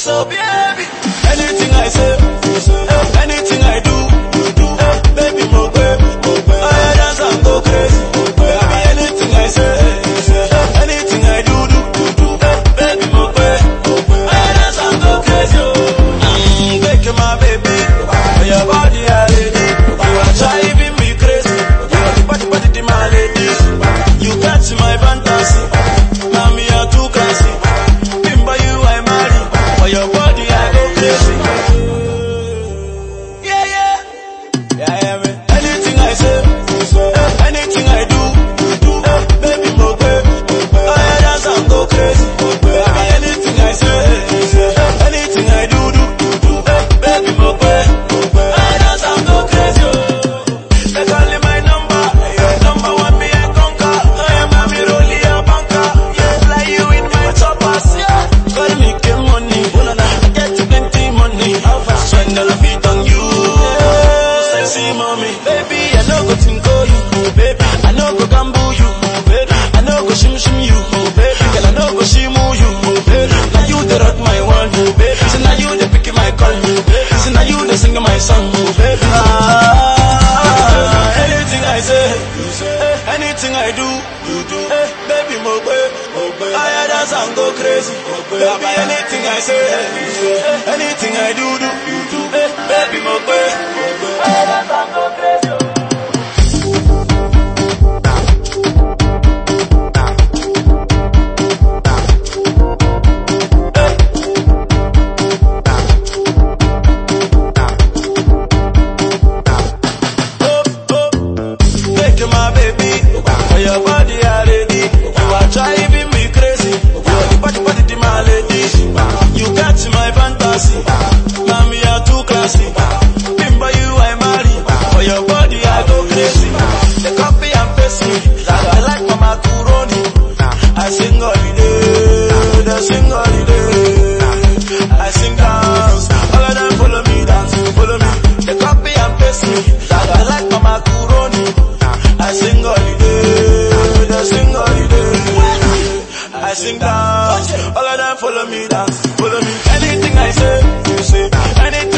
so bien. dance and go crazy. Baby, anything I say, anything I do, do, do. Baby, oh, oh. my baby. Dance go crazy. my baby I sing dance. All of them follow me dance, follow me. Anything I say, you say. Anything